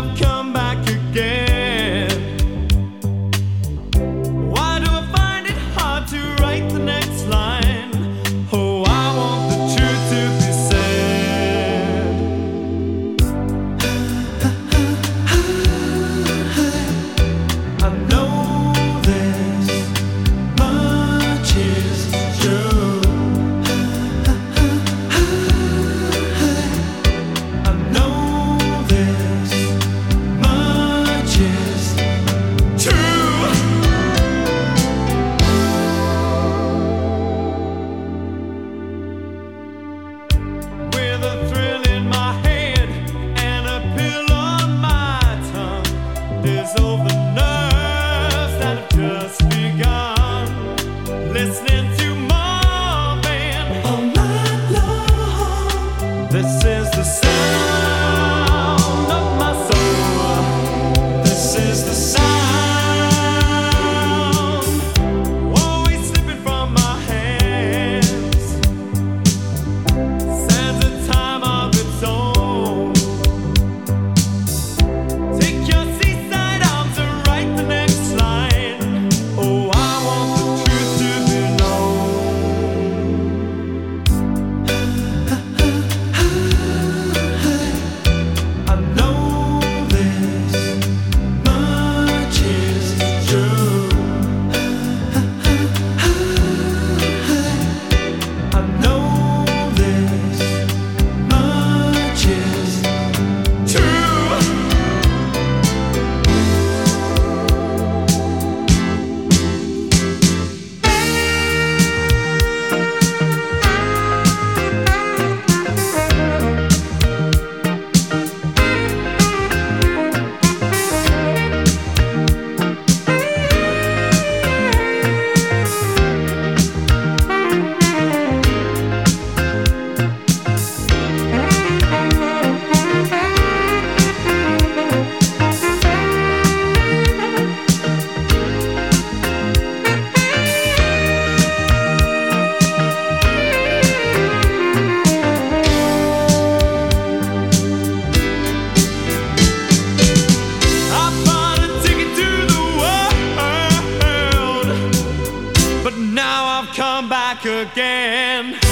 love sound again.